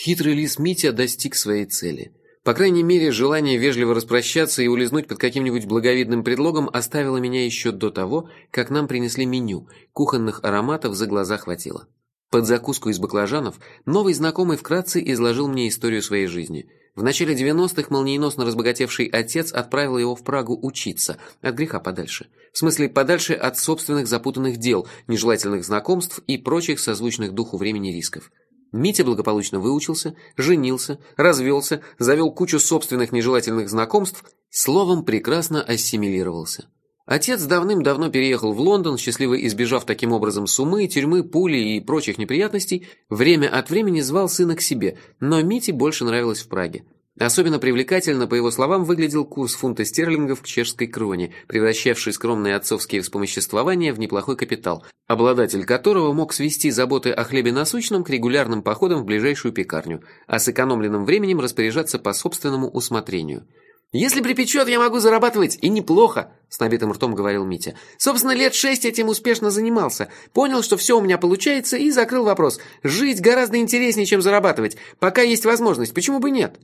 Хитрый лис Митя достиг своей цели. По крайней мере, желание вежливо распрощаться и улизнуть под каким-нибудь благовидным предлогом оставило меня еще до того, как нам принесли меню, кухонных ароматов за глаза хватило. Под закуску из баклажанов новый знакомый вкратце изложил мне историю своей жизни. В начале 90-х молниеносно разбогатевший отец отправил его в Прагу учиться, от греха подальше. В смысле, подальше от собственных запутанных дел, нежелательных знакомств и прочих созвучных духу времени рисков. Митя благополучно выучился, женился, развелся, завел кучу собственных нежелательных знакомств, словом, прекрасно ассимилировался. Отец давным-давно переехал в Лондон, счастливо избежав таким образом сумы, тюрьмы, пули и прочих неприятностей, время от времени звал сына к себе, но Мите больше нравилось в Праге. Особенно привлекательно, по его словам, выглядел курс фунта стерлингов к чешской кроне, превращавший скромные отцовские вспомоществования в неплохой капитал, обладатель которого мог свести заботы о хлебе насущном к регулярным походам в ближайшую пекарню, а с экономленным временем распоряжаться по собственному усмотрению. «Если припечет, я могу зарабатывать, и неплохо», — с набитым ртом говорил Митя. «Собственно, лет шесть этим успешно занимался. Понял, что все у меня получается, и закрыл вопрос. Жить гораздо интереснее, чем зарабатывать. Пока есть возможность, почему бы нет?»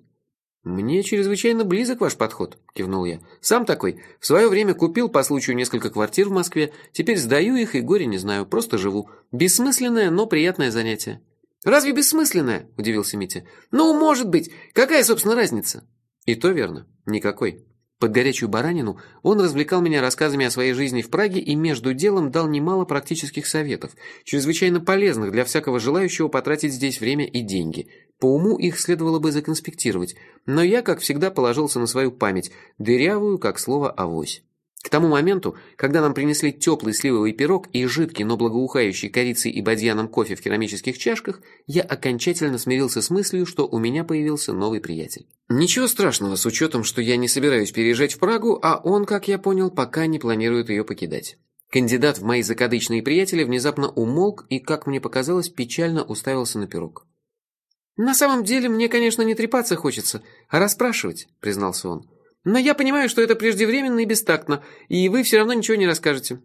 «Мне чрезвычайно близок ваш подход», – кивнул я. «Сам такой. В свое время купил по случаю несколько квартир в Москве. Теперь сдаю их и горе не знаю, просто живу. Бессмысленное, но приятное занятие». «Разве бессмысленное?» – удивился Митя. «Ну, может быть. Какая, собственно, разница?» «И то верно. Никакой. Под горячую баранину он развлекал меня рассказами о своей жизни в Праге и между делом дал немало практических советов, чрезвычайно полезных для всякого желающего потратить здесь время и деньги. По уму их следовало бы законспектировать, но я, как всегда, положился на свою память, дырявую, как слово «авось». К тому моменту, когда нам принесли теплый сливовый пирог и жидкий, но благоухающий корицей и бадьяном кофе в керамических чашках, я окончательно смирился с мыслью, что у меня появился новый приятель. Ничего страшного с учетом, что я не собираюсь переезжать в Прагу, а он, как я понял, пока не планирует ее покидать. Кандидат в мои закадычные приятели внезапно умолк и, как мне показалось, печально уставился на пирог. «На самом деле мне, конечно, не трепаться хочется, а расспрашивать», — признался он. «Но я понимаю, что это преждевременно и бестактно, и вы все равно ничего не расскажете».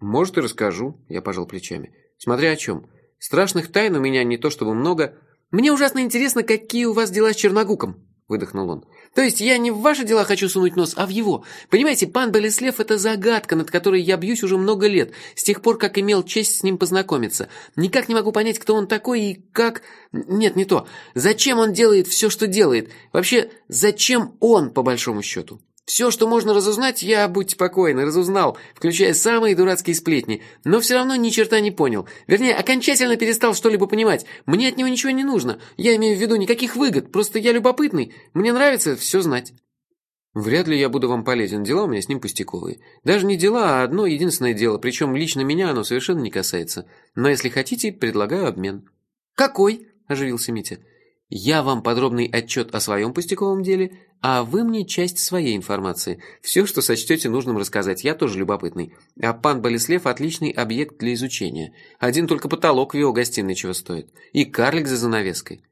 «Может, и расскажу», — я пожал плечами. «Смотря о чем. Страшных тайн у меня не то чтобы много...» «Мне ужасно интересно, какие у вас дела с Черногуком», — выдохнул он. То есть я не в ваши дела хочу сунуть нос, а в его. Понимаете, пан Болеслев – это загадка, над которой я бьюсь уже много лет, с тех пор, как имел честь с ним познакомиться. Никак не могу понять, кто он такой и как... Нет, не то. Зачем он делает все, что делает? Вообще, зачем он, по большому счету? Все, что можно разузнать, я, будьте покойны, разузнал, включая самые дурацкие сплетни, но все равно ни черта не понял. Вернее, окончательно перестал что-либо понимать. Мне от него ничего не нужно. Я имею в виду никаких выгод, просто я любопытный. Мне нравится все знать. Вряд ли я буду вам полезен, дела у меня с ним пустяковые. Даже не дела, а одно единственное дело, причем лично меня оно совершенно не касается. Но если хотите, предлагаю обмен. «Какой?» – оживился Митя. Я вам подробный отчет о своем пустяковом деле, а вы мне часть своей информации. Все, что сочтете нужным рассказать, я тоже любопытный. А пан Болеслев – отличный объект для изучения. Один только потолок в его гостиной чего стоит. И карлик за занавеской.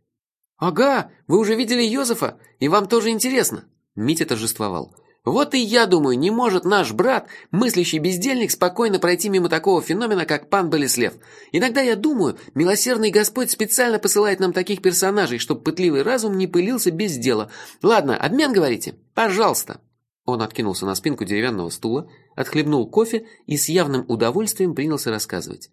«Ага, вы уже видели Йозефа, и вам тоже интересно?» Митя торжествовал. Вот и я думаю, не может наш брат, мыслящий бездельник, спокойно пройти мимо такого феномена, как пан Болеслев. Иногда я думаю, милосердный Господь специально посылает нам таких персонажей, чтобы пытливый разум не пылился без дела. Ладно, обмен, говорите? Пожалуйста. Он откинулся на спинку деревянного стула, отхлебнул кофе и с явным удовольствием принялся рассказывать.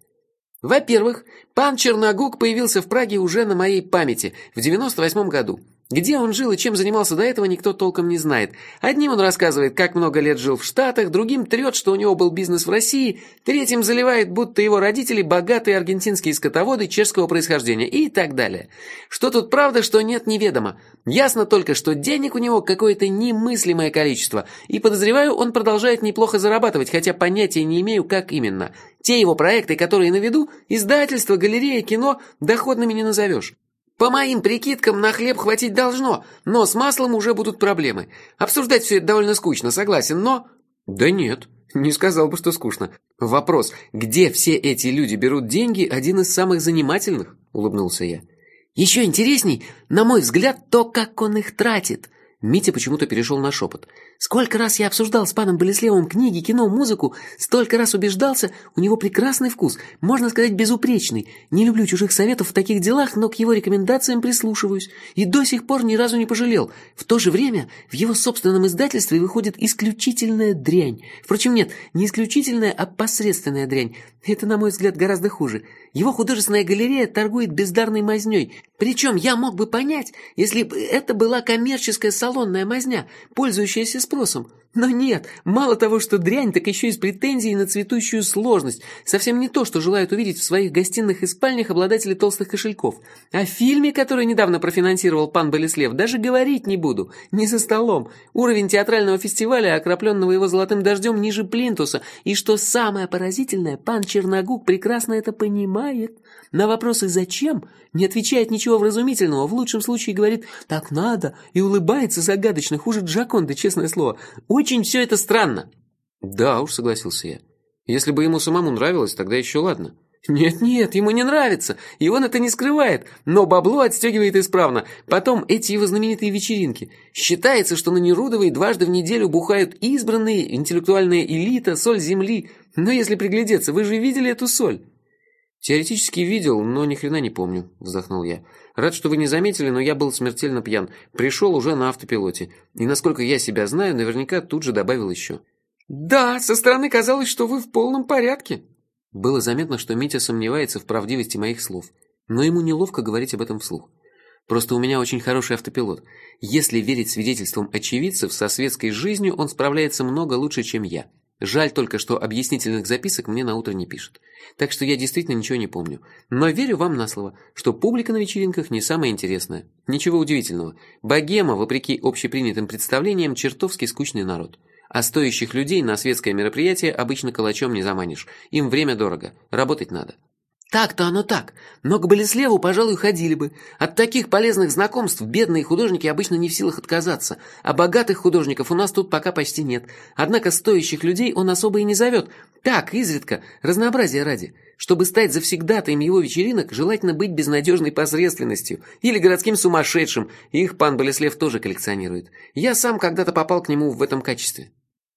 Во-первых, пан Черногук появился в Праге уже на моей памяти в 98 году. Где он жил и чем занимался до этого, никто толком не знает. Одним он рассказывает, как много лет жил в Штатах, другим трет, что у него был бизнес в России, третьим заливает, будто его родители богатые аргентинские скотоводы чешского происхождения и так далее. Что тут правда, что нет, неведомо. Ясно только, что денег у него какое-то немыслимое количество, и подозреваю, он продолжает неплохо зарабатывать, хотя понятия не имею, как именно. Те его проекты, которые на виду, издательство, галерея, кино, доходными не назовешь. По моим прикидкам, на хлеб хватить должно, но с маслом уже будут проблемы. Обсуждать все это довольно скучно, согласен, но... Да нет, не сказал бы, что скучно. Вопрос, где все эти люди берут деньги, один из самых занимательных, улыбнулся я. Еще интересней, на мой взгляд, то, как он их тратит. Митя почему-то перешел на шепот. «Сколько раз я обсуждал с паном Болеслевым книги, кино, музыку, столько раз убеждался, у него прекрасный вкус, можно сказать, безупречный. Не люблю чужих советов в таких делах, но к его рекомендациям прислушиваюсь. И до сих пор ни разу не пожалел. В то же время в его собственном издательстве выходит исключительная дрянь. Впрочем, нет, не исключительная, а посредственная дрянь. Это, на мой взгляд, гораздо хуже. Его художественная галерея торгует бездарной мазней. Причем я мог бы понять, если бы это была коммерческая салонная мазня, пользующаяся спросом. Но нет, мало того, что дрянь, так еще и с претензией на цветущую сложность. Совсем не то, что желают увидеть в своих гостиных и спальнях обладатели толстых кошельков. О фильме, который недавно профинансировал пан Болеслев, даже говорить не буду. Не за столом. Уровень театрального фестиваля, окропленного его золотым дождем, ниже плинтуса. И что самое поразительное, пан Черногук прекрасно это понимает. На вопросы «зачем?» не отвечает ничего вразумительного, в лучшем случае говорит «так надо» и улыбается загадочно, хуже Джаконда, честное слово. Все это странно. Да уж, согласился я. Если бы ему самому нравилось, тогда еще ладно. Нет-нет, ему не нравится, и он это не скрывает, но бабло отстегивает исправно. Потом эти его знаменитые вечеринки. Считается, что на Нерудовой дважды в неделю бухают избранные, интеллектуальная элита, соль земли. Но если приглядеться, вы же видели эту соль? Теоретически видел, но ни хрена не помню, вздохнул я. Рад, что вы не заметили, но я был смертельно пьян. Пришел уже на автопилоте. И насколько я себя знаю, наверняка тут же добавил еще. Да, со стороны казалось, что вы в полном порядке. Было заметно, что Митя сомневается в правдивости моих слов. Но ему неловко говорить об этом вслух. Просто у меня очень хороший автопилот. Если верить свидетельствам очевидцев, со светской жизнью он справляется много лучше, чем я. Жаль только, что объяснительных записок мне на утро не пишут. Так что я действительно ничего не помню. Но верю вам на слово, что публика на вечеринках не самая интересная. Ничего удивительного. Богема, вопреки общепринятым представлениям, чертовски скучный народ. А стоящих людей на светское мероприятие обычно калачом не заманишь. Им время дорого. Работать надо. Так-то оно так, но к Болеслеву, пожалуй, ходили бы. От таких полезных знакомств бедные художники обычно не в силах отказаться, а богатых художников у нас тут пока почти нет. Однако стоящих людей он особо и не зовет. Так, изредка, разнообразие ради. Чтобы стать завсегдатаем его вечеринок, желательно быть безнадежной посредственностью или городским сумасшедшим, их пан Болеслев тоже коллекционирует. Я сам когда-то попал к нему в этом качестве.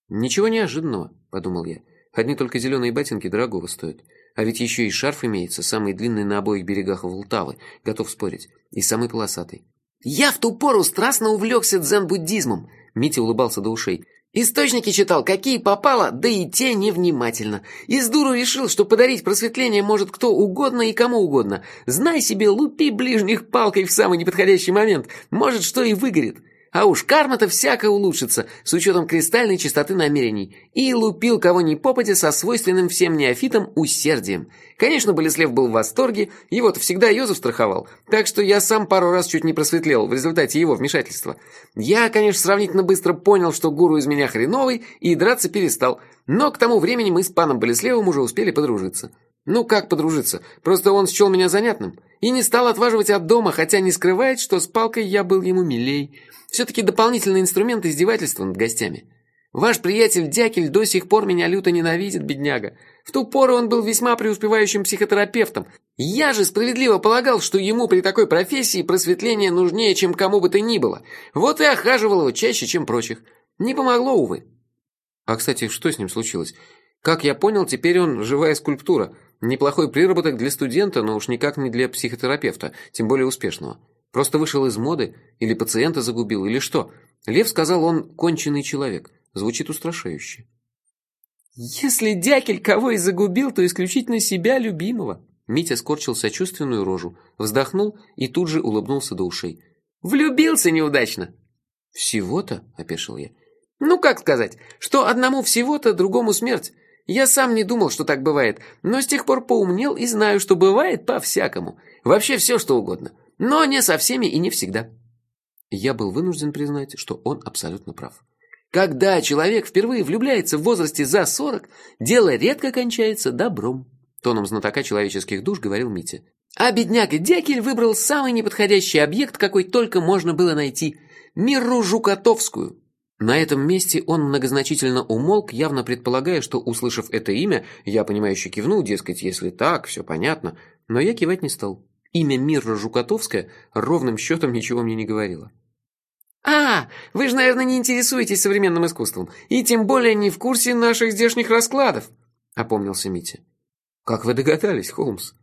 «Ничего неожиданного», — подумал я. «Одни только зеленые ботинки дорогого стоят». А ведь еще и шарф имеется, самый длинный на обоих берегах Волтавы, готов спорить, и самый полосатый. «Я в ту пору страстно увлекся дзен-буддизмом», — Митя улыбался до ушей. «Источники читал, какие попало, да и те невнимательно. Из дуру решил, что подарить просветление может кто угодно и кому угодно. Знай себе, лупи ближних палкой в самый неподходящий момент, может, что и выгорит. А уж карма-то всяко улучшится, с учетом кристальной чистоты намерений. И лупил кого ни попадя со свойственным всем неофитам усердием. Конечно, Болеслев был в восторге, его-то всегда Йозеф страховал, так что я сам пару раз чуть не просветлел в результате его вмешательства. Я, конечно, сравнительно быстро понял, что гуру из меня хреновый, и драться перестал, но к тому времени мы с паном Болеслевым уже успели подружиться. Ну как подружиться, просто он счел меня занятным. И не стал отваживать от дома, хотя не скрывает, что с палкой я был ему милей. Все-таки дополнительный инструмент издевательства над гостями. Ваш приятель Дякель до сих пор меня люто ненавидит, бедняга. В ту пору он был весьма преуспевающим психотерапевтом. Я же справедливо полагал, что ему при такой профессии просветление нужнее, чем кому бы то ни было. Вот и охаживал его чаще, чем прочих. Не помогло, увы. А, кстати, что с ним случилось? Как я понял, теперь он живая скульптура. Неплохой приработок для студента, но уж никак не для психотерапевта, тем более успешного. Просто вышел из моды? Или пациента загубил? Или что? Лев сказал, он конченый человек. Звучит устрашающе. «Если дякель кого и загубил, то исключительно себя любимого». Митя скорчил сочувственную рожу, вздохнул и тут же улыбнулся до ушей. «Влюбился неудачно». «Всего-то?» – опешил я. «Ну, как сказать, что одному всего-то, другому смерть. Я сам не думал, что так бывает, но с тех пор поумнел и знаю, что бывает по-всякому. Вообще все, что угодно. Но не со всеми и не всегда. Я был вынужден признать, что он абсолютно прав. Когда человек впервые влюбляется в возрасте за сорок, дело редко кончается добром. Тоном знатока человеческих душ говорил Митя. А бедняга Дякель выбрал самый неподходящий объект, какой только можно было найти – Мирру Жукотовскую. На этом месте он многозначительно умолк, явно предполагая, что, услышав это имя, я, понимающе кивнул, дескать, если так, все понятно, но я кивать не стал. Имя Мирра Жукотовская ровным счетом ничего мне не говорило. «А, вы же, наверное, не интересуетесь современным искусством, и тем более не в курсе наших здешних раскладов», — опомнился Митя. «Как вы догадались, Холмс?»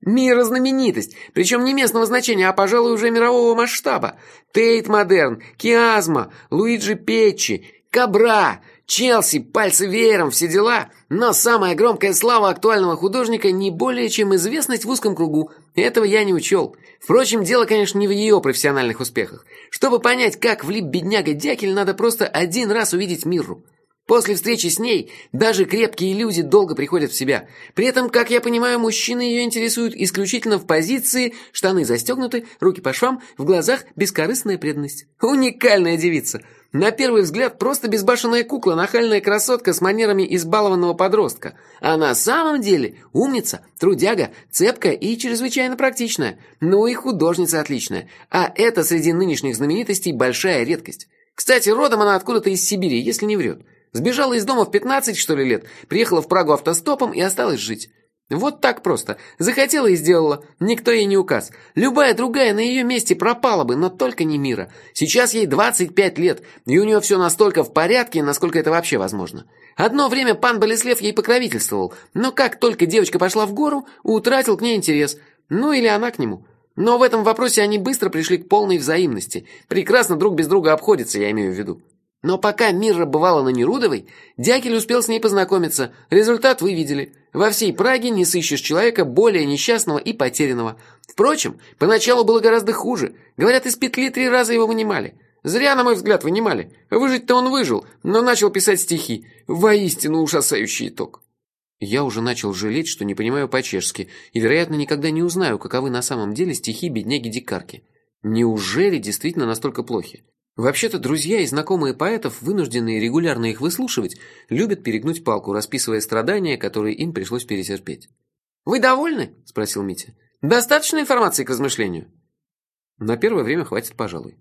Мирознаменитость, причем не местного значения, а, пожалуй, уже мирового масштаба. Тейт Модерн, Киазма, Луиджи Печчи, Кабра, Челси, пальцы веером, все дела. Но самая громкая слава актуального художника не более чем известность в узком кругу. Этого я не учел. Впрочем, дело, конечно, не в ее профессиональных успехах. Чтобы понять, как влип бедняга Дякель, надо просто один раз увидеть Мирру. После встречи с ней даже крепкие люди долго приходят в себя. При этом, как я понимаю, мужчины ее интересуют исключительно в позиции «штаны застегнуты, руки по швам, в глазах бескорыстная преданность». Уникальная девица. На первый взгляд просто безбашенная кукла, нахальная красотка с манерами избалованного подростка. А на самом деле умница, трудяга, цепкая и чрезвычайно практичная. Ну и художница отличная. А это среди нынешних знаменитостей большая редкость. Кстати, родом она откуда-то из Сибири, если не врет. Сбежала из дома в 15, что ли, лет, приехала в Прагу автостопом и осталась жить. Вот так просто. Захотела и сделала. Никто ей не указ. Любая другая на ее месте пропала бы, но только не Мира. Сейчас ей 25 лет, и у нее все настолько в порядке, насколько это вообще возможно. Одно время пан Болеслев ей покровительствовал, но как только девочка пошла в гору, утратил к ней интерес. Ну или она к нему. Но в этом вопросе они быстро пришли к полной взаимности. Прекрасно друг без друга обходятся, я имею в виду. Но пока Мирра бывала на Нерудовой, Дякель успел с ней познакомиться. Результат вы видели. Во всей Праге не сыщешь человека более несчастного и потерянного. Впрочем, поначалу было гораздо хуже. Говорят, из петли три раза его вынимали. Зря, на мой взгляд, вынимали. Выжить-то он выжил, но начал писать стихи. Воистину ужасающий итог. Я уже начал жалеть, что не понимаю по-чешски, и, вероятно, никогда не узнаю, каковы на самом деле стихи бедняги-дикарки. Неужели действительно настолько плохи? Вообще-то друзья и знакомые поэтов, вынужденные регулярно их выслушивать, любят перегнуть палку, расписывая страдания, которые им пришлось перетерпеть. «Вы довольны?» – спросил Митя. «Достаточно информации к размышлению?» «На первое время хватит, пожалуй».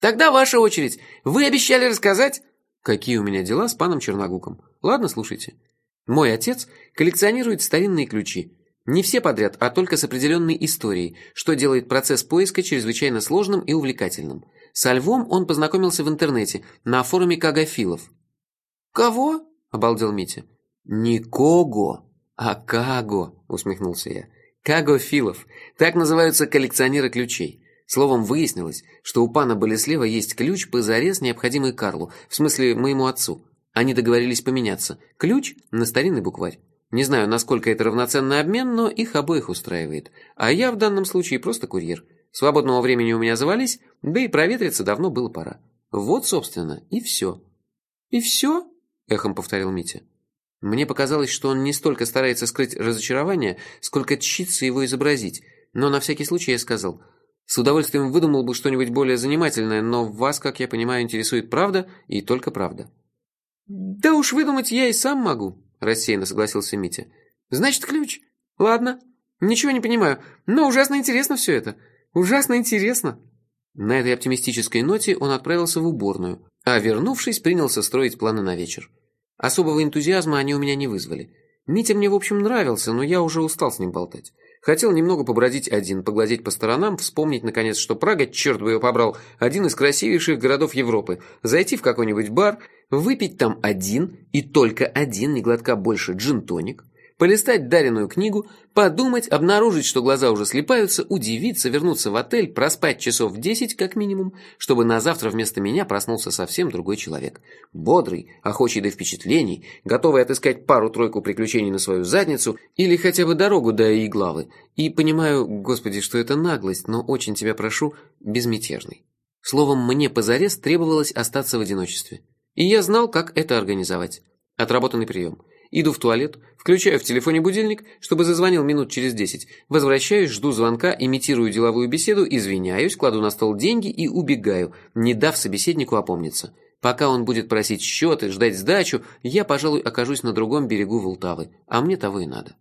«Тогда ваша очередь. Вы обещали рассказать...» «Какие у меня дела с паном Черногуком? Ладно, слушайте. Мой отец коллекционирует старинные ключи. Не все подряд, а только с определенной историей, что делает процесс поиска чрезвычайно сложным и увлекательным. Со львом он познакомился в интернете, на форуме Кагофилов. «Кого?» – обалдел Митя. «Не Кого, а Каго», – усмехнулся я. «Кагофилов. Так называются коллекционеры ключей. Словом, выяснилось, что у пана Болеслева есть ключ, позарез необходимый Карлу, в смысле моему отцу. Они договорились поменяться. Ключ на старинный букварь. Не знаю, насколько это равноценный обмен, но их обоих устраивает. А я в данном случае просто курьер. Свободного времени у меня завались, да и проветриться давно было пора. Вот, собственно, и все. «И все?» – эхом повторил Митя. Мне показалось, что он не столько старается скрыть разочарование, сколько тщится его изобразить, но на всякий случай я сказал. С удовольствием выдумал бы что-нибудь более занимательное, но вас, как я понимаю, интересует правда и только правда. «Да уж выдумать я и сам могу», – рассеянно согласился Митя. «Значит, ключ. Ладно. Ничего не понимаю, но ужасно интересно все это. Ужасно интересно!» На этой оптимистической ноте он отправился в уборную, а вернувшись, принялся строить планы на вечер. Особого энтузиазма они у меня не вызвали. Митя мне, в общем, нравился, но я уже устал с ним болтать. Хотел немного побродить один, поглазеть по сторонам, вспомнить, наконец, что Прага, черт бы ее побрал, один из красивейших городов Европы, зайти в какой-нибудь бар, выпить там один и только один, не глотка больше, джин-тоник, полистать даренную книгу, подумать, обнаружить, что глаза уже слепаются, удивиться, вернуться в отель, проспать часов десять как минимум, чтобы на завтра вместо меня проснулся совсем другой человек. Бодрый, охочий до впечатлений, готовый отыскать пару-тройку приключений на свою задницу или хотя бы дорогу до Иглавы. И понимаю, господи, что это наглость, но очень тебя прошу, безмятежный. Словом, мне позарез требовалось остаться в одиночестве. И я знал, как это организовать. Отработанный прием – Иду в туалет, включаю в телефоне будильник, чтобы зазвонил минут через десять. Возвращаюсь, жду звонка, имитирую деловую беседу, извиняюсь, кладу на стол деньги и убегаю, не дав собеседнику опомниться. Пока он будет просить счеты, ждать сдачу, я, пожалуй, окажусь на другом берегу Волтавы, а мне того и надо.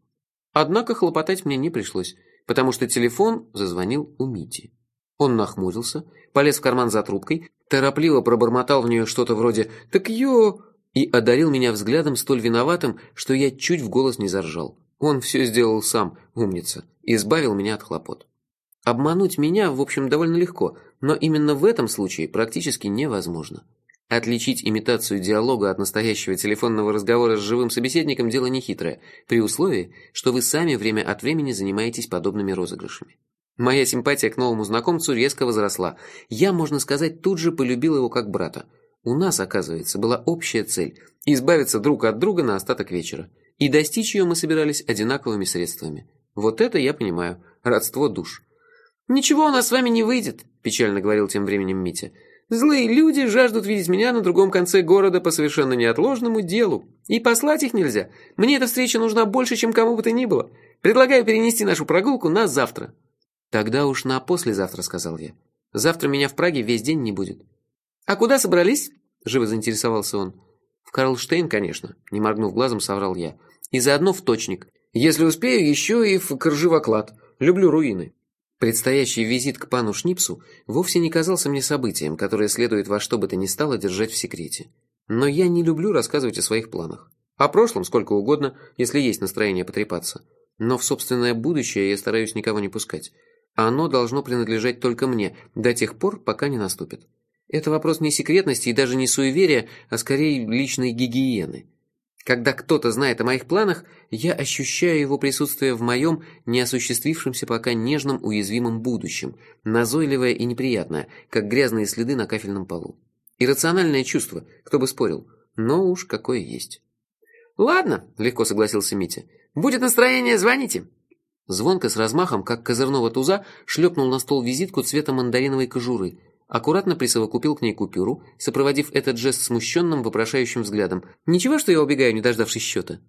Однако хлопотать мне не пришлось, потому что телефон зазвонил у Мити. Он нахмурился, полез в карман за трубкой, торопливо пробормотал в нее что-то вроде «Так ё...» и одарил меня взглядом столь виноватым, что я чуть в голос не заржал. Он все сделал сам, умница, и избавил меня от хлопот. Обмануть меня, в общем, довольно легко, но именно в этом случае практически невозможно. Отличить имитацию диалога от настоящего телефонного разговора с живым собеседником – дело нехитрое, при условии, что вы сами время от времени занимаетесь подобными розыгрышами. Моя симпатия к новому знакомцу резко возросла. Я, можно сказать, тут же полюбил его как брата. У нас, оказывается, была общая цель – избавиться друг от друга на остаток вечера. И достичь ее мы собирались одинаковыми средствами. Вот это я понимаю. Родство душ. «Ничего у нас с вами не выйдет», – печально говорил тем временем Митя. «Злые люди жаждут видеть меня на другом конце города по совершенно неотложному делу. И послать их нельзя. Мне эта встреча нужна больше, чем кому бы то ни было. Предлагаю перенести нашу прогулку на завтра». «Тогда уж на послезавтра», – сказал я. «Завтра меня в Праге весь день не будет». «А куда собрались?» – живо заинтересовался он. «В Карлштейн, конечно», – не моргнув глазом, соврал я. «И заодно в точник. Если успею, еще и в Коржевоклад. Люблю руины». Предстоящий визит к пану Шнипсу вовсе не казался мне событием, которое следует во что бы то ни стало держать в секрете. Но я не люблю рассказывать о своих планах. О прошлом сколько угодно, если есть настроение потрепаться. Но в собственное будущее я стараюсь никого не пускать. Оно должно принадлежать только мне, до тех пор, пока не наступит. Это вопрос не секретности и даже не суеверия, а скорее личной гигиены. Когда кто-то знает о моих планах, я ощущаю его присутствие в моем неосуществившемся пока нежном уязвимом будущем, назойливое и неприятное, как грязные следы на кафельном полу. Иррациональное чувство, кто бы спорил, но уж какое есть. «Ладно», — легко согласился Митя. «Будет настроение, звоните». Звонко с размахом, как козырного туза, шлепнул на стол визитку цвета мандариновой кожуры — аккуратно присовокупил к ней купюру, сопроводив этот жест смущенным, вопрошающим взглядом. «Ничего, что я убегаю, не дождавшись счета?»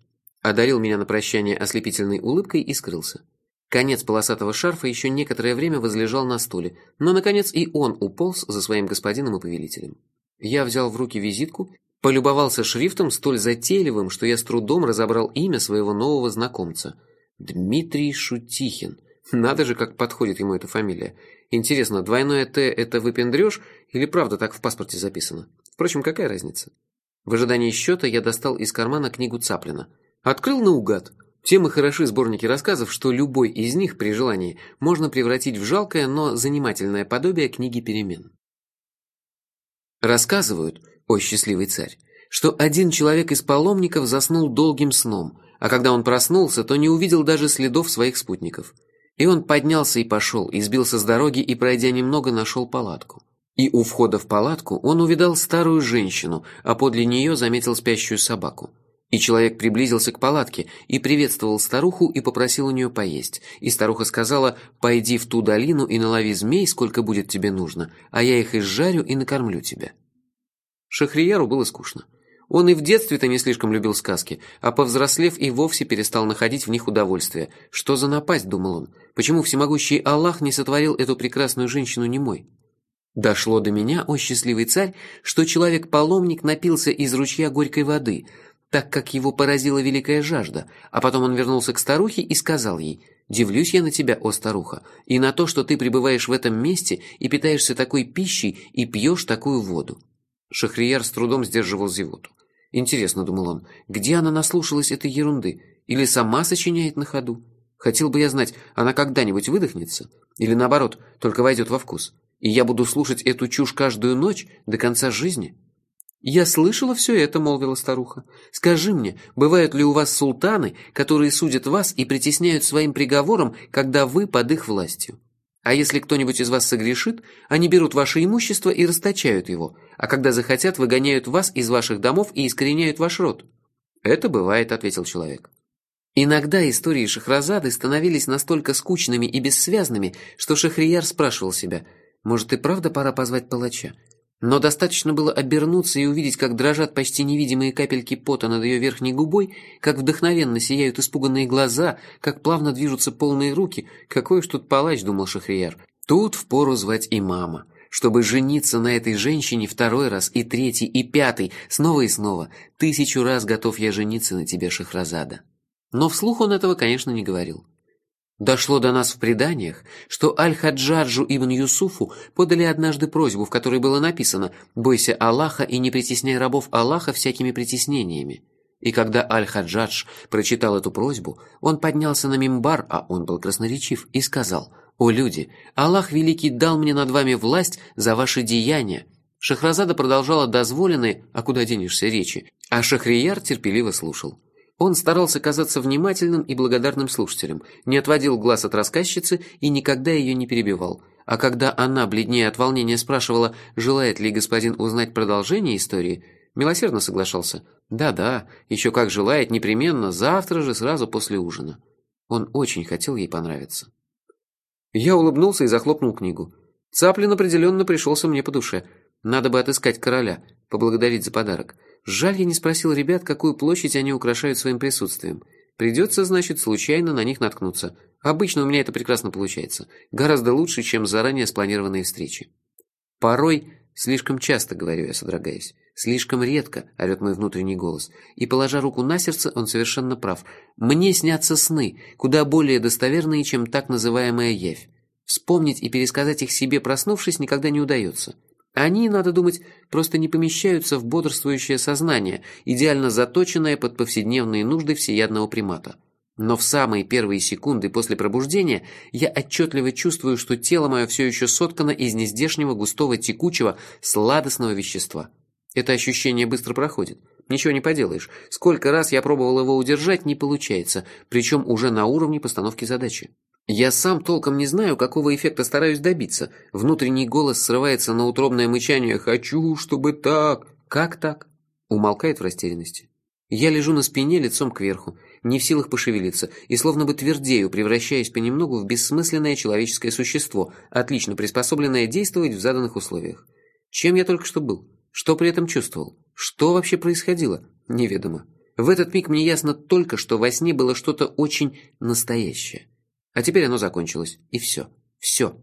Одарил меня на прощание ослепительной улыбкой и скрылся. Конец полосатого шарфа еще некоторое время возлежал на стуле, но, наконец, и он уполз за своим господином и повелителем. Я взял в руки визитку, полюбовался шрифтом столь затейливым, что я с трудом разобрал имя своего нового знакомца. Дмитрий Шутихин. Надо же, как подходит ему эта фамилия. Интересно, двойное «Т» — это выпендрёж или правда так в паспорте записано? Впрочем, какая разница? В ожидании счета я достал из кармана книгу Цаплина. Открыл наугад. Тем и хороши сборники рассказов, что любой из них при желании можно превратить в жалкое, но занимательное подобие книги перемен. Рассказывают, о счастливый царь, что один человек из паломников заснул долгим сном, а когда он проснулся, то не увидел даже следов своих спутников – и он поднялся и пошел, и сбился с дороги и, пройдя немного, нашел палатку. И у входа в палатку он увидал старую женщину, а подле нее заметил спящую собаку. И человек приблизился к палатке и приветствовал старуху и попросил у нее поесть. И старуха сказала, «Пойди в ту долину и налови змей, сколько будет тебе нужно, а я их изжарю и накормлю тебя». Шахрияру было скучно. Он и в детстве-то не слишком любил сказки, а повзрослев и вовсе перестал находить в них удовольствие. Что за напасть, думал он. Почему всемогущий Аллах не сотворил эту прекрасную женщину немой? Дошло до меня, о счастливый царь, что человек-паломник напился из ручья горькой воды, так как его поразила великая жажда, а потом он вернулся к старухе и сказал ей «Дивлюсь я на тебя, о старуха, и на то, что ты пребываешь в этом месте и питаешься такой пищей и пьешь такую воду». Шахрияр с трудом сдерживал зевоту. Интересно, думал он, где она наслушалась этой ерунды? Или сама сочиняет на ходу? Хотел бы я знать, она когда-нибудь выдохнется? Или наоборот, только войдет во вкус? И я буду слушать эту чушь каждую ночь до конца жизни? «Я слышала все это», — молвила старуха. «Скажи мне, бывают ли у вас султаны, которые судят вас и притесняют своим приговором, когда вы под их властью? А если кто-нибудь из вас согрешит, они берут ваше имущество и расточают его, а когда захотят, выгоняют вас из ваших домов и искореняют ваш род». «Это бывает», — ответил человек. Иногда истории Шахразады становились настолько скучными и бессвязными, что Шахрияр спрашивал себя, может и правда пора позвать палача? Но достаточно было обернуться и увидеть, как дрожат почти невидимые капельки пота над ее верхней губой, как вдохновенно сияют испуганные глаза, как плавно движутся полные руки. Какой уж тут палач, думал Шахрияр. Тут впору звать и мама, чтобы жениться на этой женщине второй раз и третий и пятый, снова и снова. Тысячу раз готов я жениться на тебе, Шахразада. Но вслух он этого, конечно, не говорил. Дошло до нас в преданиях, что Аль-Хаджаджу ибн Юсуфу подали однажды просьбу, в которой было написано «Бойся Аллаха и не притесняй рабов Аллаха всякими притеснениями». И когда Аль-Хаджадж прочитал эту просьбу, он поднялся на мимбар, а он был красноречив, и сказал «О люди, Аллах Великий дал мне над вами власть за ваши деяния». Шахразада продолжала дозволенные, а куда денешься, речи, а Шахрияр терпеливо слушал. Он старался казаться внимательным и благодарным слушателем, не отводил глаз от рассказчицы и никогда ее не перебивал. А когда она, бледнее от волнения, спрашивала, желает ли господин узнать продолжение истории, милосердно соглашался. «Да-да, еще как желает, непременно, завтра же, сразу после ужина». Он очень хотел ей понравиться. Я улыбнулся и захлопнул книгу. Цаплин определенно пришелся мне по душе. Надо бы отыскать короля, поблагодарить за подарок. Жаль, я не спросил ребят, какую площадь они украшают своим присутствием. Придется, значит, случайно на них наткнуться. Обычно у меня это прекрасно получается. Гораздо лучше, чем заранее спланированные встречи. Порой, слишком часто, говорю я, содрогаясь, слишком редко, орет мой внутренний голос. И, положа руку на сердце, он совершенно прав. Мне снятся сны, куда более достоверные, чем так называемая явь. Вспомнить и пересказать их себе, проснувшись, никогда не удается. Они, надо думать, просто не помещаются в бодрствующее сознание, идеально заточенное под повседневные нужды всеядного примата. Но в самые первые секунды после пробуждения я отчетливо чувствую, что тело мое все еще соткано из нездешнего густого текучего сладостного вещества. Это ощущение быстро проходит. Ничего не поделаешь. Сколько раз я пробовал его удержать, не получается, причем уже на уровне постановки задачи. Я сам толком не знаю, какого эффекта стараюсь добиться. Внутренний голос срывается на утробное мычание «Хочу, чтобы так». «Как так?» Умолкает в растерянности. Я лежу на спине лицом кверху, не в силах пошевелиться, и словно бы твердею, превращаясь понемногу в бессмысленное человеческое существо, отлично приспособленное действовать в заданных условиях. Чем я только что был? Что при этом чувствовал? Что вообще происходило? Неведомо. В этот миг мне ясно только, что во сне было что-то очень настоящее. А теперь оно закончилось. И все. Все.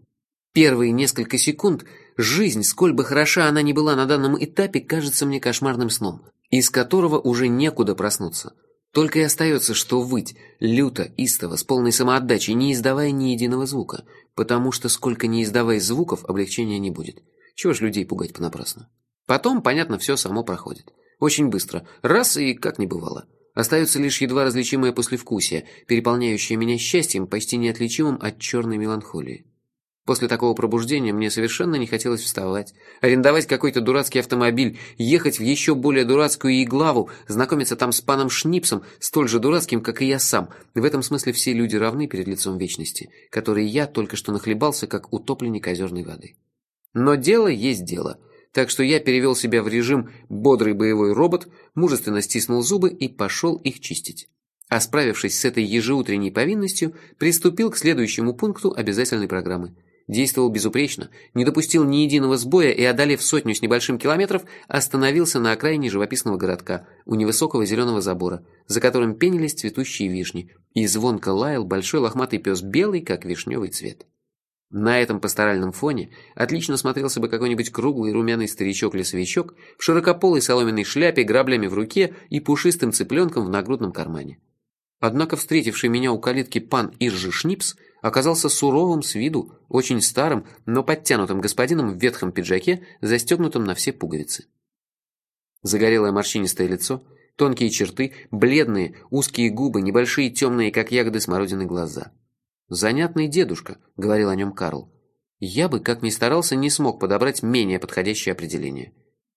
Первые несколько секунд жизнь, сколь бы хороша она ни была на данном этапе, кажется мне кошмарным сном, из которого уже некуда проснуться. Только и остается, что выть, люто, истово, с полной самоотдачей, не издавая ни единого звука, потому что сколько не издавая звуков, облегчения не будет. Чего ж людей пугать понапрасну? Потом, понятно, все само проходит. Очень быстро. Раз и как не бывало. Остается лишь едва различимое послевкусие, переполняющее меня счастьем, почти неотличимым от черной меланхолии. После такого пробуждения мне совершенно не хотелось вставать, арендовать какой-то дурацкий автомобиль, ехать в еще более дурацкую Иглаву, знакомиться там с паном Шнипсом, столь же дурацким, как и я сам. В этом смысле все люди равны перед лицом вечности, которой я только что нахлебался, как утопленник озерной воды. Но дело есть дело – так что я перевел себя в режим «бодрый боевой робот», мужественно стиснул зубы и пошел их чистить. А справившись с этой ежеутренней повинностью, приступил к следующему пункту обязательной программы. Действовал безупречно, не допустил ни единого сбоя и, одолев сотню с небольшим километров, остановился на окраине живописного городка, у невысокого зеленого забора, за которым пенились цветущие вишни, и звонко лаял большой лохматый пес белый, как вишневый цвет. На этом пасторальном фоне отлично смотрелся бы какой-нибудь круглый румяный старичок-лесовичок в широкополой соломенной шляпе, граблями в руке и пушистым цыпленком в нагрудном кармане. Однако встретивший меня у калитки пан Иржи Шнипс оказался суровым с виду, очень старым, но подтянутым господином в ветхом пиджаке, застегнутом на все пуговицы. Загорелое морщинистое лицо, тонкие черты, бледные, узкие губы, небольшие темные, как ягоды смородины, глаза – «Занятный дедушка», — говорил о нем Карл. Я бы, как ни старался, не смог подобрать менее подходящее определение.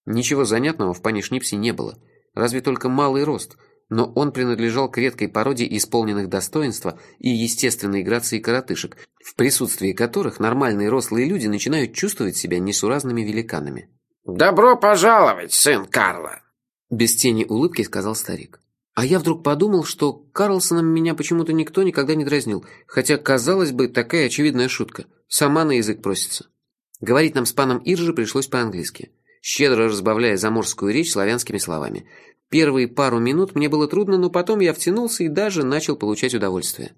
Ничего занятного в пане Шнипсе не было, разве только малый рост, но он принадлежал к редкой породе исполненных достоинства и естественной грации коротышек, в присутствии которых нормальные рослые люди начинают чувствовать себя несуразными великанами. «Добро пожаловать, сын Карла!» Без тени улыбки сказал старик. А я вдруг подумал, что Карлсоном меня почему-то никто никогда не дразнил, хотя, казалось бы, такая очевидная шутка. Сама на язык просится. Говорить нам с паном Иржи пришлось по-английски, щедро разбавляя заморскую речь славянскими словами. Первые пару минут мне было трудно, но потом я втянулся и даже начал получать удовольствие.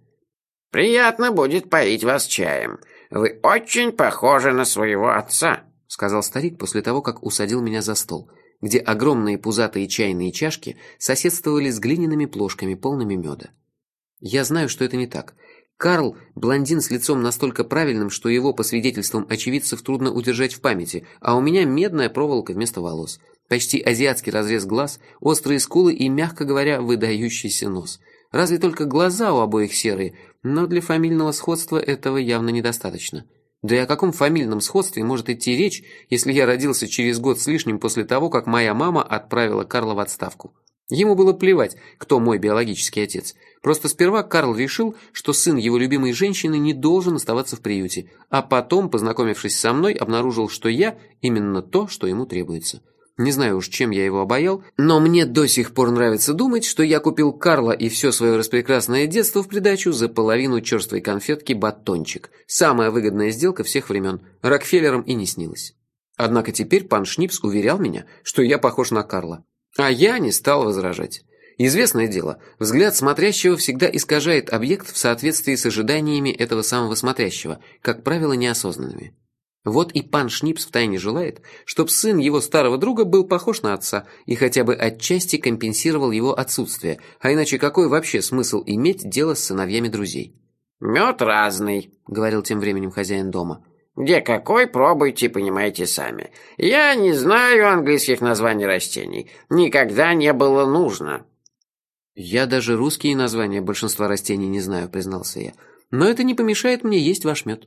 «Приятно будет поить вас чаем. Вы очень похожи на своего отца», — сказал старик после того, как усадил меня за стол — где огромные пузатые чайные чашки соседствовали с глиняными плошками, полными меда. Я знаю, что это не так. Карл – блондин с лицом настолько правильным, что его, по свидетельствам очевидцев, трудно удержать в памяти, а у меня медная проволока вместо волос. Почти азиатский разрез глаз, острые скулы и, мягко говоря, выдающийся нос. Разве только глаза у обоих серые, Но для фамильного сходства этого явно недостаточно. Да и о каком фамильном сходстве может идти речь, если я родился через год с лишним после того, как моя мама отправила Карла в отставку? Ему было плевать, кто мой биологический отец. Просто сперва Карл решил, что сын его любимой женщины не должен оставаться в приюте, а потом, познакомившись со мной, обнаружил, что я именно то, что ему требуется. Не знаю уж, чем я его обаял, но мне до сих пор нравится думать, что я купил Карла и все свое распрекрасное детство в придачу за половину черствой конфетки «Батончик». Самая выгодная сделка всех времен. Рокфеллерам и не снилась. Однако теперь пан Шнипс уверял меня, что я похож на Карла. А я не стал возражать. Известное дело, взгляд смотрящего всегда искажает объект в соответствии с ожиданиями этого самого смотрящего, как правило, неосознанными. Вот и пан Шнипс втайне желает, чтобы сын его старого друга был похож на отца и хотя бы отчасти компенсировал его отсутствие, а иначе какой вообще смысл иметь дело с сыновьями друзей? «Мед разный», — говорил тем временем хозяин дома. «Где какой, пробуйте, понимаете сами. Я не знаю английских названий растений. Никогда не было нужно». «Я даже русские названия большинства растений не знаю», — признался я. «Но это не помешает мне есть ваш мед».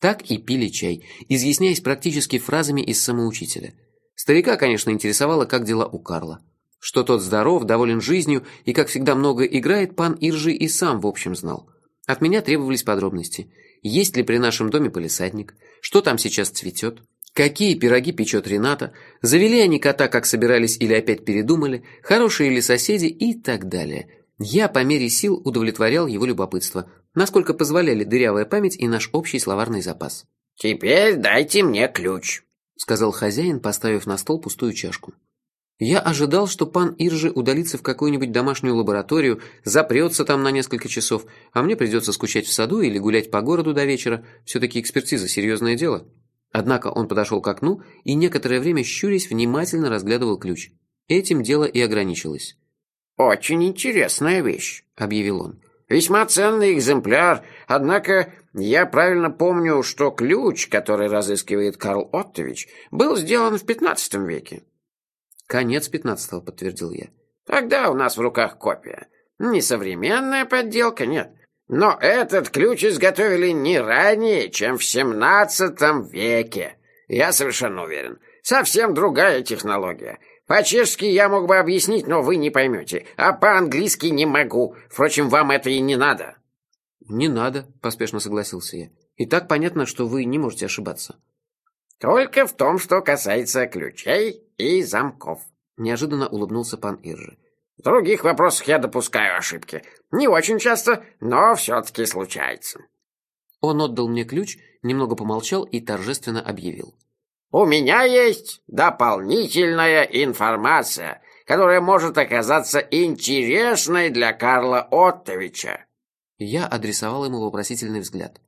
Так и пили чай, изъясняясь практически фразами из самоучителя. Старика, конечно, интересовало, как дела у Карла. Что тот здоров, доволен жизнью и, как всегда, много играет, пан Иржи и сам, в общем, знал. От меня требовались подробности. Есть ли при нашем доме полисадник? Что там сейчас цветет? Какие пироги печет Рената? Завели они кота, как собирались или опять передумали? Хорошие ли соседи? И так далее. Я по мере сил удовлетворял его любопытство, насколько позволяли дырявая память и наш общий словарный запас. «Теперь дайте мне ключ», — сказал хозяин, поставив на стол пустую чашку. Я ожидал, что пан Иржи удалится в какую-нибудь домашнюю лабораторию, запрется там на несколько часов, а мне придется скучать в саду или гулять по городу до вечера. Все-таки экспертиза – серьезное дело. Однако он подошел к окну и некоторое время, щурясь, внимательно разглядывал ключ. Этим дело и ограничилось. «Очень интересная вещь», — объявил он. «Весьма ценный экземпляр, однако я правильно помню, что ключ, который разыскивает Карл Оттович, был сделан в пятнадцатом веке». «Конец пятнадцатого», — подтвердил я. «Тогда у нас в руках копия. Не современная подделка, нет. Но этот ключ изготовили не ранее, чем в семнадцатом веке. Я совершенно уверен. Совсем другая технология. По-чешски я мог бы объяснить, но вы не поймете. А по-английски не могу. Впрочем, вам это и не надо». «Не надо», — поспешно согласился я. «И так понятно, что вы не можете ошибаться». «Только в том, что касается ключей и замков», — неожиданно улыбнулся пан Иржи. «В других вопросах я допускаю ошибки. Не очень часто, но все-таки случается». Он отдал мне ключ, немного помолчал и торжественно объявил. У меня есть дополнительная информация, которая может оказаться интересной для Карла Оттовича. Я адресовал ему вопросительный взгляд.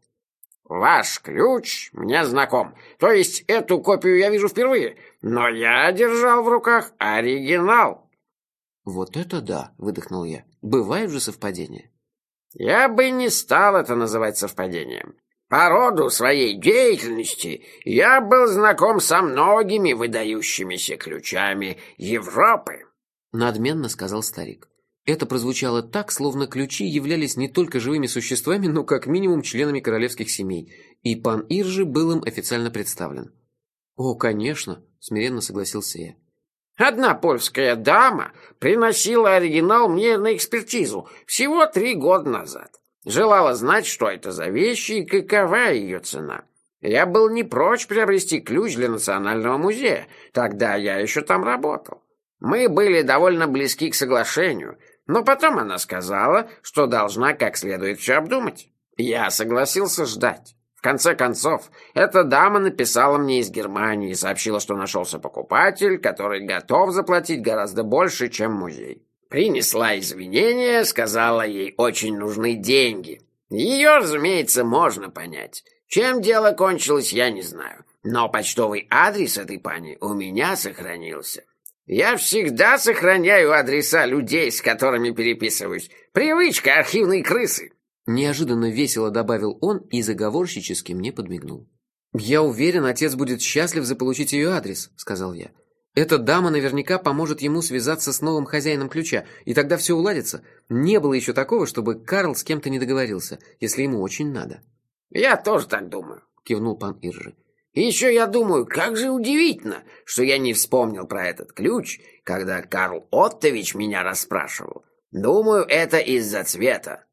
Ваш ключ мне знаком. То есть эту копию я вижу впервые, но я держал в руках оригинал. Вот это да, выдохнул я. Бывают же совпадения. Я бы не стал это называть совпадением. По роду своей деятельности я был знаком со многими выдающимися ключами Европы. Надменно сказал старик. Это прозвучало так, словно ключи являлись не только живыми существами, но как минимум членами королевских семей, и пан Иржи был им официально представлен. «О, конечно», — смиренно согласился я. Одна польская дама приносила оригинал мне на экспертизу всего три года назад. Желала знать, что это за вещи и какова ее цена. Я был не прочь приобрести ключ для Национального музея. Тогда я еще там работал. Мы были довольно близки к соглашению, но потом она сказала, что должна как следует все обдумать. Я согласился ждать. В конце концов, эта дама написала мне из Германии и сообщила, что нашелся покупатель, который готов заплатить гораздо больше, чем музей. Принесла извинения, сказала ей очень нужны деньги. Ее, разумеется, можно понять. Чем дело кончилось, я не знаю. Но почтовый адрес этой пани у меня сохранился. Я всегда сохраняю адреса людей, с которыми переписываюсь. Привычка архивной крысы. Неожиданно весело добавил он и заговорщически мне подмигнул. «Я уверен, отец будет счастлив заполучить ее адрес», — сказал я. Эта дама наверняка поможет ему связаться с новым хозяином ключа, и тогда все уладится. Не было еще такого, чтобы Карл с кем-то не договорился, если ему очень надо. «Я тоже так думаю», — кивнул пан Иржи. И еще я думаю, как же удивительно, что я не вспомнил про этот ключ, когда Карл Оттович меня расспрашивал. Думаю, это из-за цвета.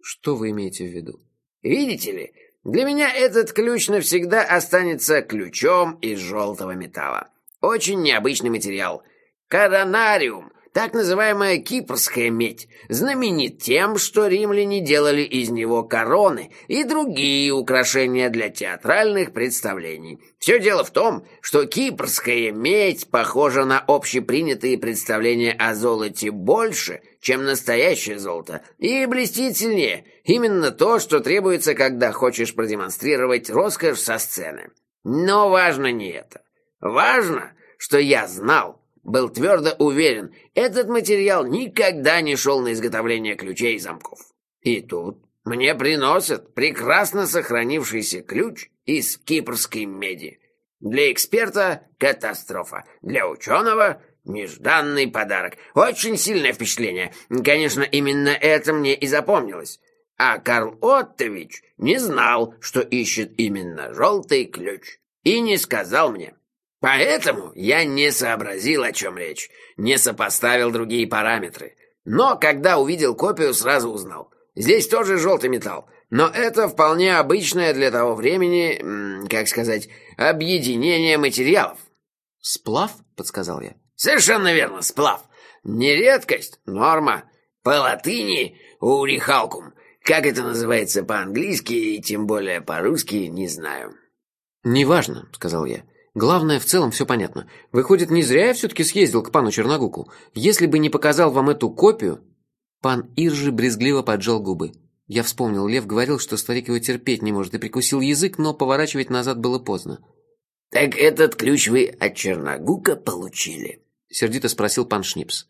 Что вы имеете в виду? Видите ли, для меня этот ключ навсегда останется ключом из желтого металла. Очень необычный материал. Коронариум так называемая кипрская медь знаменит тем, что римляне делали из него короны и другие украшения для театральных представлений. Все дело в том, что кипрская медь похожа на общепринятые представления о золоте больше, чем настоящее золото, и блестит сильнее. Именно то, что требуется, когда хочешь продемонстрировать роскошь со сцены. Но важно не это. Важно, что я знал, был твердо уверен, этот материал никогда не шел на изготовление ключей и замков. И тут мне приносят прекрасно сохранившийся ключ из кипрской меди. Для эксперта – катастрофа, для ученого – нежданный подарок. Очень сильное впечатление. Конечно, именно это мне и запомнилось. А Карл Оттович не знал, что ищет именно желтый ключ. И не сказал мне. Поэтому я не сообразил, о чем речь, не сопоставил другие параметры. Но когда увидел копию, сразу узнал. Здесь тоже желтый металл, но это вполне обычное для того времени, как сказать, объединение материалов. «Сплав?» — подсказал я. «Совершенно верно, сплав. Не редкость, норма. По латыни урихалкум. Как это называется по-английски и тем более по-русски, не знаю». «Неважно», — сказал я. Главное, в целом все понятно. Выходит, не зря я все-таки съездил к пану Черногуку. Если бы не показал вам эту копию...» Пан Иржи брезгливо поджал губы. Я вспомнил, Лев говорил, что старик его терпеть не может, и прикусил язык, но поворачивать назад было поздно. «Так этот ключ вы от Черногука получили?» — сердито спросил пан Шнипс.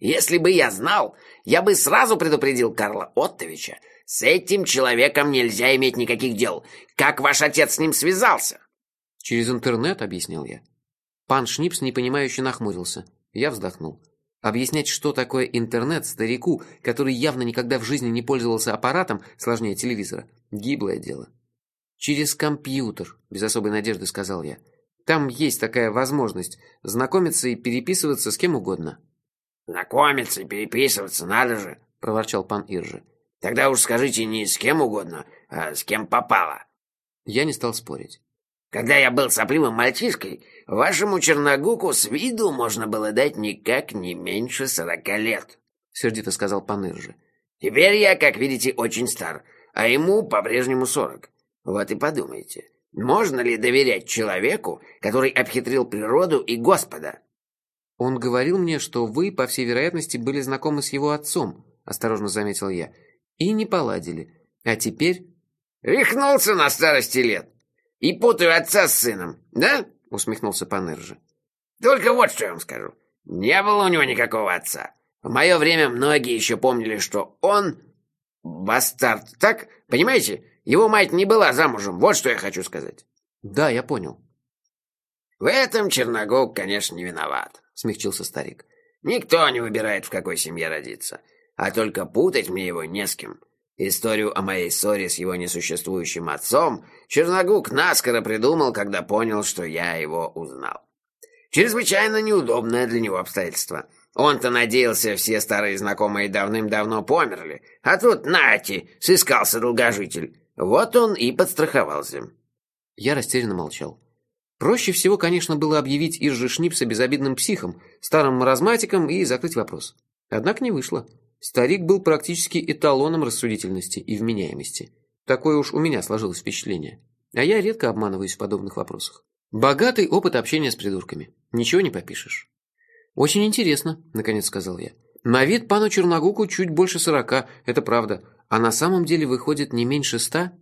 «Если бы я знал, я бы сразу предупредил Карла Оттовича. С этим человеком нельзя иметь никаких дел. Как ваш отец с ним связался?» «Через интернет», — объяснил я. Пан Шнипс непонимающе нахмурился. Я вздохнул. Объяснять, что такое интернет старику, который явно никогда в жизни не пользовался аппаратом, сложнее телевизора, гиблое дело. «Через компьютер», — без особой надежды сказал я. «Там есть такая возможность знакомиться и переписываться с кем угодно». «Знакомиться и переписываться надо же», — проворчал пан Иржи. «Тогда уж скажите не с кем угодно, а с кем попало». Я не стал спорить. Когда я был сопливым мальчишкой, вашему Черногуку с виду можно было дать никак не меньше сорока лет», — сердито сказал Паныржи. «Теперь я, как видите, очень стар, а ему по-прежнему сорок. Вот и подумайте, можно ли доверять человеку, который обхитрил природу и Господа?» «Он говорил мне, что вы, по всей вероятности, были знакомы с его отцом», — осторожно заметил я, — «и не поладили. А теперь...» «Рехнулся на старости лет», и путаю отца с сыном, да?» — усмехнулся Паныржи. «Только вот что я вам скажу. Не было у него никакого отца. В мое время многие еще помнили, что он бастард, так? Понимаете? Его мать не была замужем, вот что я хочу сказать». «Да, я понял». «В этом Черногог, конечно, не виноват», — смягчился старик. «Никто не выбирает, в какой семье родиться, а только путать мне его не с кем. Историю о моей ссоре с его несуществующим отцом Черногук наскоро придумал, когда понял, что я его узнал. Чрезвычайно неудобное для него обстоятельство. Он-то надеялся, все старые знакомые давным-давно померли, а тут, нати, сыскался долгожитель. Вот он и подстраховался. Я растерянно молчал. Проще всего, конечно, было объявить Иржи Шнипса безобидным психом, старым маразматиком и закрыть вопрос. Однако не вышло. Старик был практически эталоном рассудительности и вменяемости. Такое уж у меня сложилось впечатление. А я редко обманываюсь в подобных вопросах. Богатый опыт общения с придурками. Ничего не попишешь. «Очень интересно», — наконец сказал я. «На вид пану Черногуку чуть больше сорока, это правда. А на самом деле выходит не меньше ста?»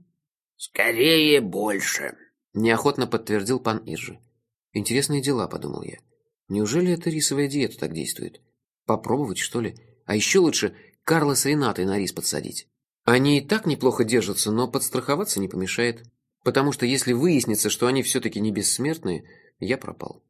«Скорее больше», — неохотно подтвердил пан Иржи. «Интересные дела», — подумал я. «Неужели эта рисовая диета так действует? Попробовать, что ли?» А еще лучше Карла с Ренатой на рис подсадить. Они и так неплохо держатся, но подстраховаться не помешает. Потому что если выяснится, что они все-таки не бессмертные, я пропал.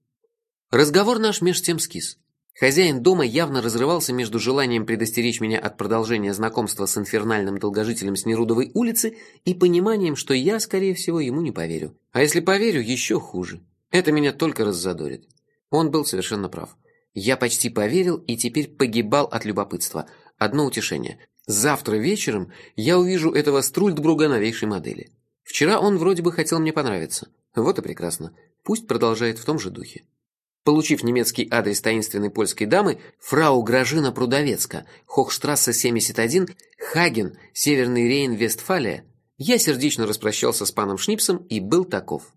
Разговор наш меж тем скис. Хозяин дома явно разрывался между желанием предостеречь меня от продолжения знакомства с инфернальным долгожителем с Нерудовой улицы и пониманием, что я, скорее всего, ему не поверю. А если поверю, еще хуже. Это меня только раззадорит. Он был совершенно прав. Я почти поверил и теперь погибал от любопытства. Одно утешение. Завтра вечером я увижу этого Струльдбруга новейшей модели. Вчера он вроде бы хотел мне понравиться. Вот и прекрасно. Пусть продолжает в том же духе. Получив немецкий адрес таинственной польской дамы, фрау Гражина Прудовецка, Хохштрассе 71, Хаген, Северный Рейн, Вестфалия, я сердечно распрощался с паном Шнипсом и был таков.